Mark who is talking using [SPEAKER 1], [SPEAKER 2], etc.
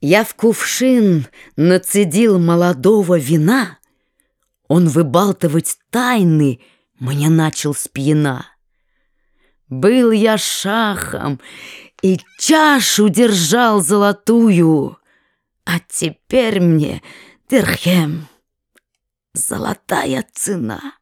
[SPEAKER 1] Я в кувшин нацедил молодого вина, Он выбалтывать тайны мне начал с пьяна. Был я шахом и чашу держал золотую, А теперь мне дирхем, золотая цена.